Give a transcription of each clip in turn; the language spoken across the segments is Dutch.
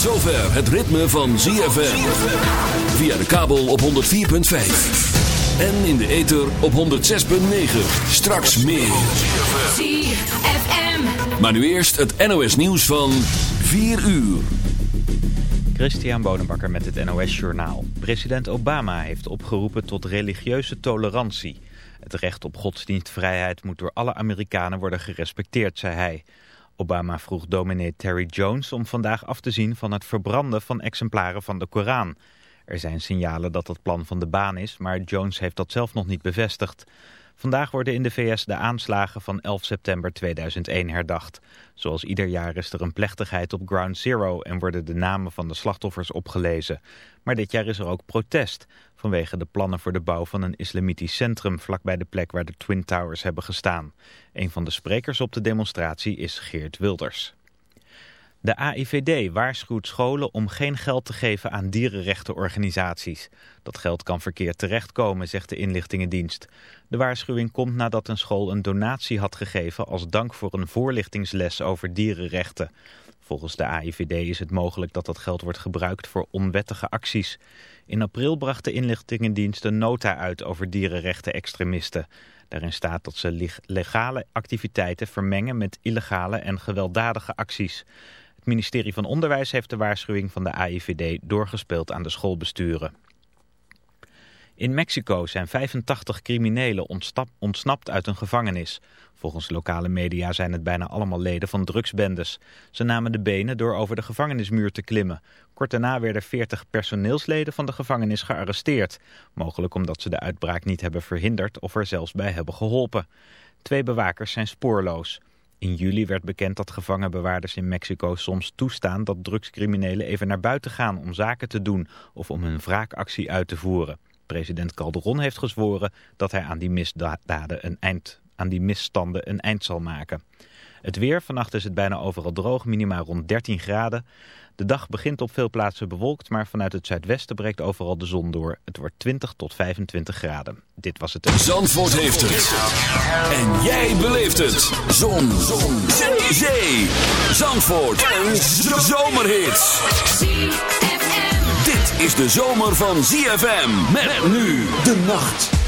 zover het ritme van ZFM. Via de kabel op 104.5. En in de ether op 106.9. Straks meer. ZFM. Maar nu eerst het NOS nieuws van 4 uur. Christian Bonenbakker met het NOS Journaal. President Obama heeft opgeroepen tot religieuze tolerantie. Het recht op godsdienstvrijheid moet door alle Amerikanen worden gerespecteerd, zei hij. Obama vroeg dominee Terry Jones om vandaag af te zien van het verbranden van exemplaren van de Koran. Er zijn signalen dat dat plan van de baan is, maar Jones heeft dat zelf nog niet bevestigd. Vandaag worden in de VS de aanslagen van 11 september 2001 herdacht. Zoals ieder jaar is er een plechtigheid op Ground Zero en worden de namen van de slachtoffers opgelezen. Maar dit jaar is er ook protest vanwege de plannen voor de bouw van een islamitisch centrum vlakbij de plek waar de Twin Towers hebben gestaan. Een van de sprekers op de demonstratie is Geert Wilders. De AIVD waarschuwt scholen om geen geld te geven aan dierenrechtenorganisaties. Dat geld kan verkeerd terechtkomen, zegt de inlichtingendienst. De waarschuwing komt nadat een school een donatie had gegeven als dank voor een voorlichtingsles over dierenrechten. Volgens de AIVD is het mogelijk dat dat geld wordt gebruikt voor onwettige acties. In april bracht de inlichtingendienst een nota uit over dierenrechten-extremisten. Daarin staat dat ze legale activiteiten vermengen met illegale en gewelddadige acties. Ministerie van Onderwijs heeft de waarschuwing van de AIVD doorgespeeld aan de schoolbesturen. In Mexico zijn 85 criminelen ontsnapt uit een gevangenis. Volgens lokale media zijn het bijna allemaal leden van drugsbendes. Ze namen de benen door over de gevangenismuur te klimmen. Kort daarna werden 40 personeelsleden van de gevangenis gearresteerd. Mogelijk omdat ze de uitbraak niet hebben verhinderd of er zelfs bij hebben geholpen. Twee bewakers zijn spoorloos. In juli werd bekend dat gevangenbewaarders in Mexico soms toestaan dat drugscriminelen even naar buiten gaan om zaken te doen of om hun wraakactie uit te voeren. President Calderon heeft gezworen dat hij aan die misdaden een eind, aan die misstanden een eind zal maken. Het weer, vannacht is het bijna overal droog, minimaal rond 13 graden. De dag begint op veel plaatsen bewolkt, maar vanuit het zuidwesten breekt overal de zon door. Het wordt 20 tot 25 graden. Dit was het... Zandvoort heeft het. En jij beleeft het. Zon. zon. Zee. Zandvoort. Een zomerhit. Dit is de zomer van ZFM. Met nu de nacht.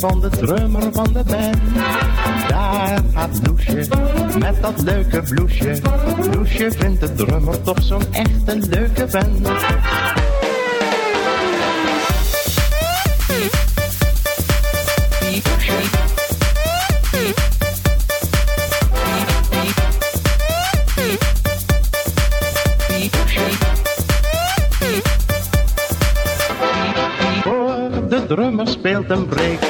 Van de drummer van de band. Daar gaat Loesje met dat leuke bloesje. Loesje vindt de drummer toch zo'n echte leuke band. drummer speelt een break.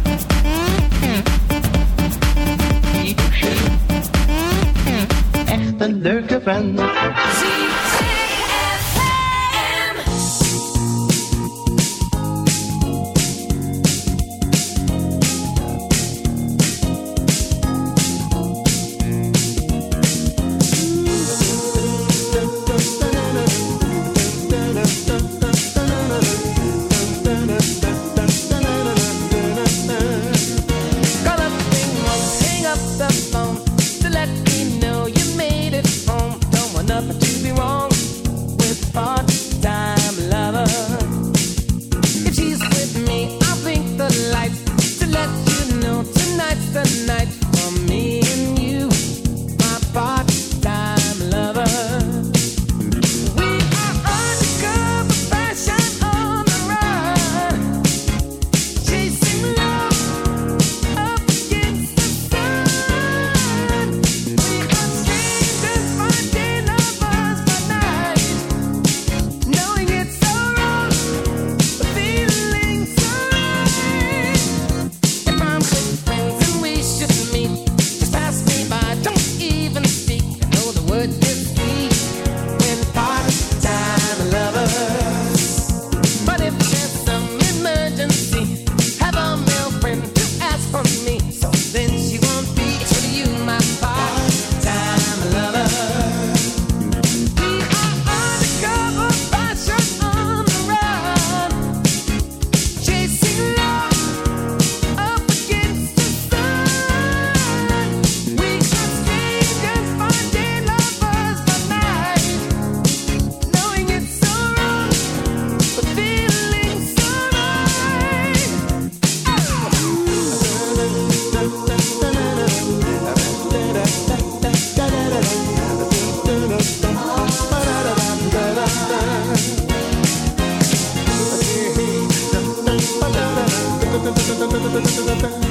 Een leuke da da da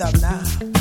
stop now.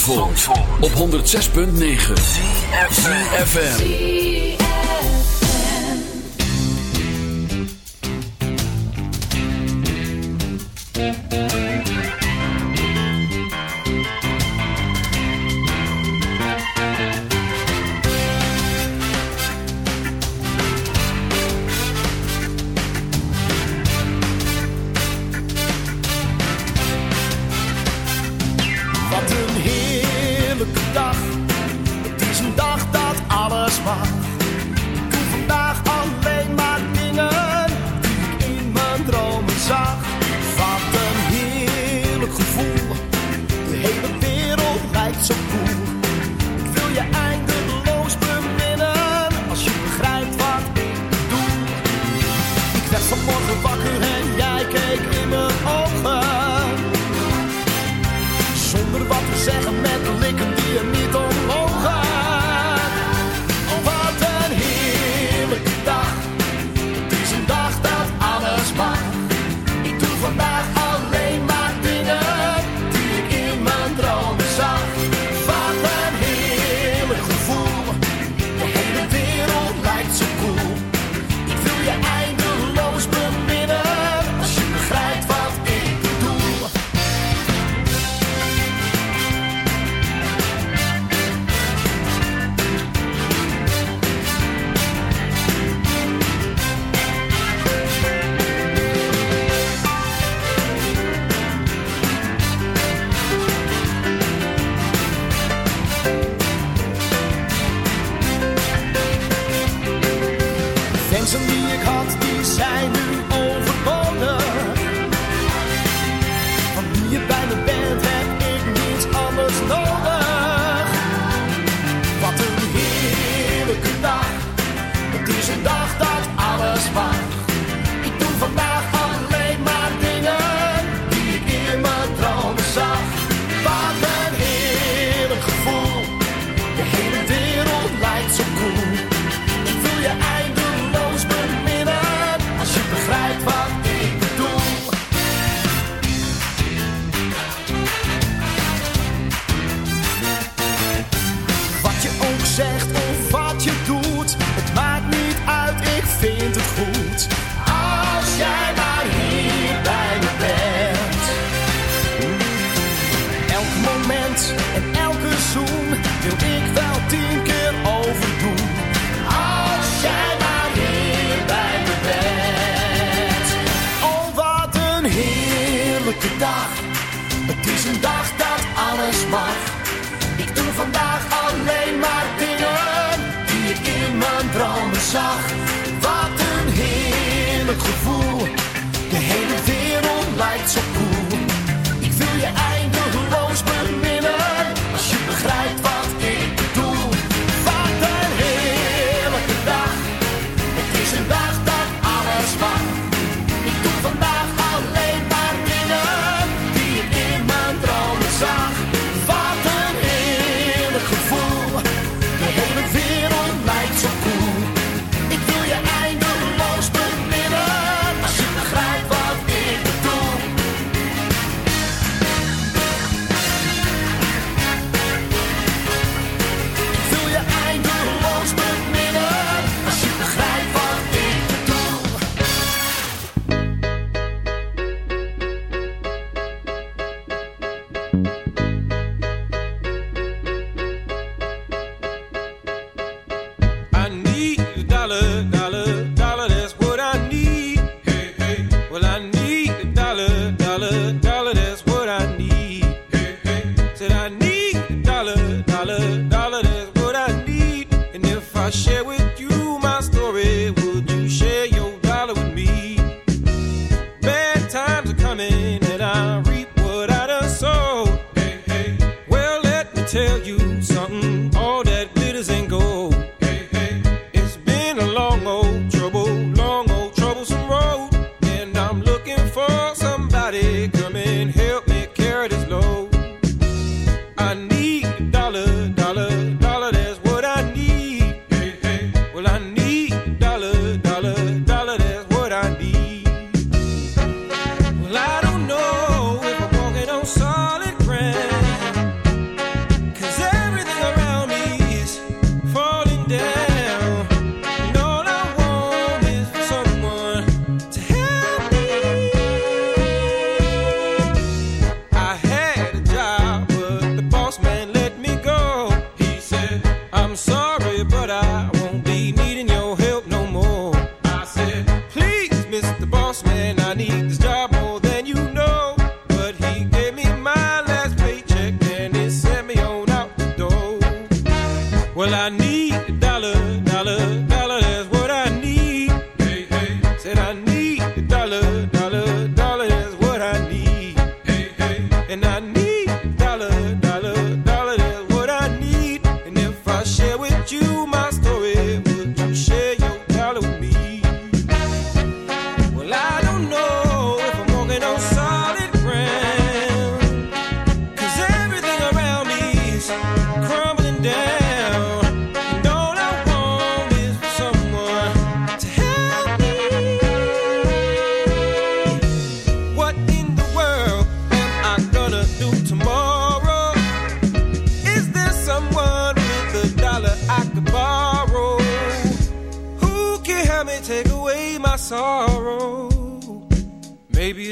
Zandvoort, op 106.9 ZFM.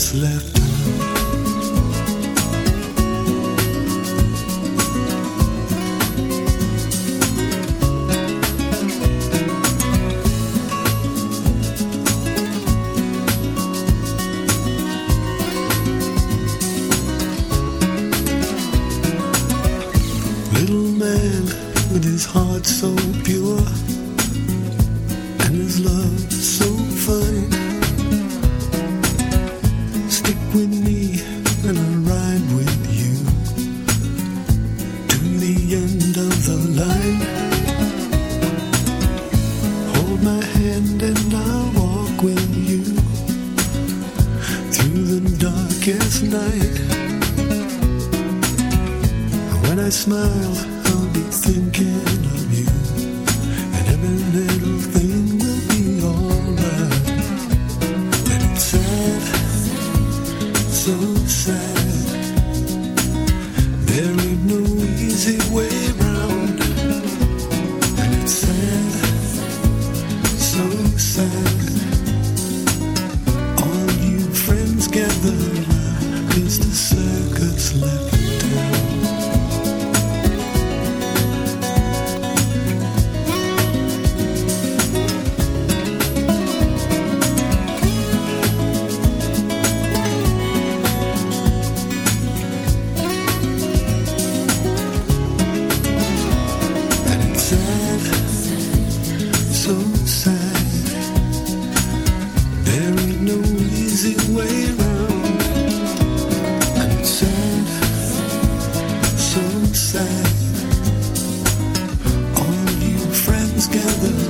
left together.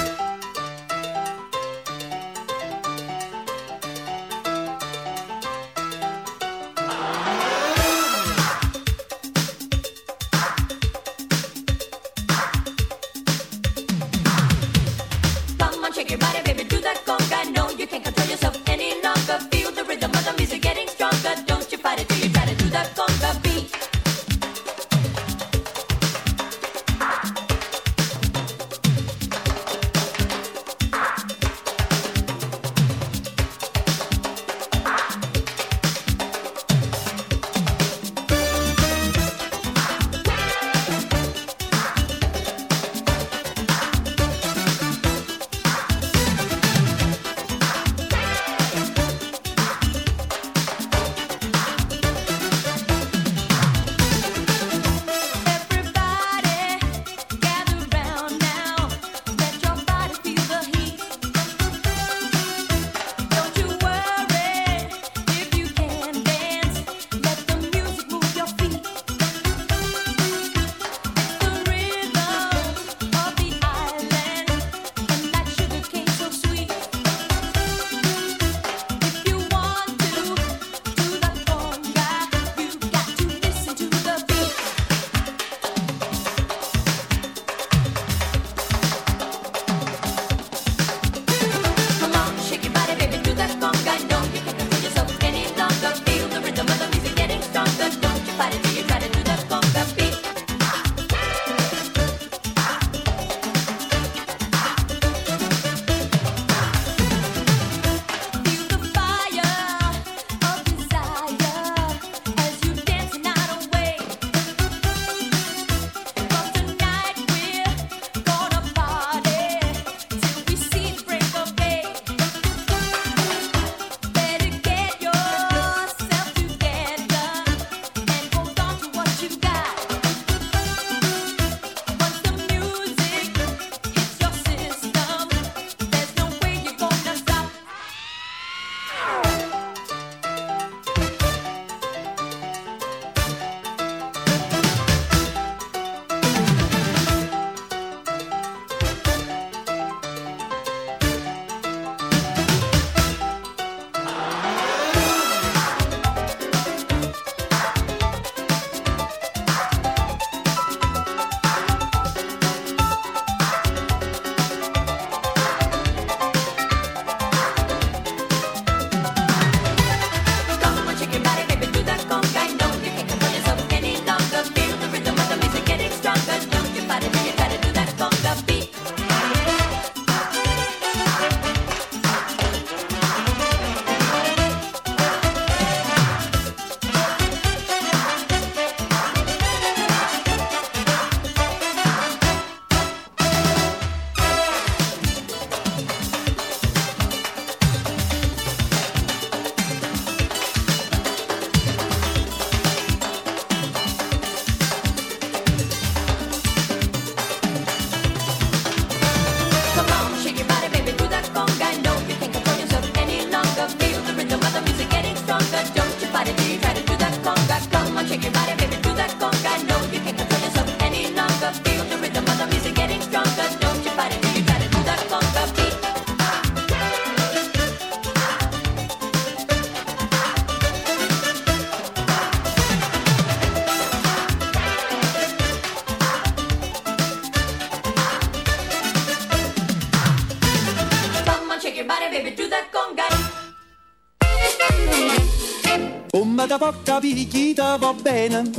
Può capire chi ti va bene.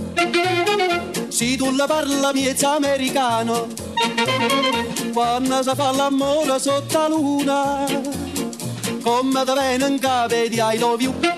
Se tu la parla miezza americano Quando si fa l'amore sotto la luna Come da in capo di I love you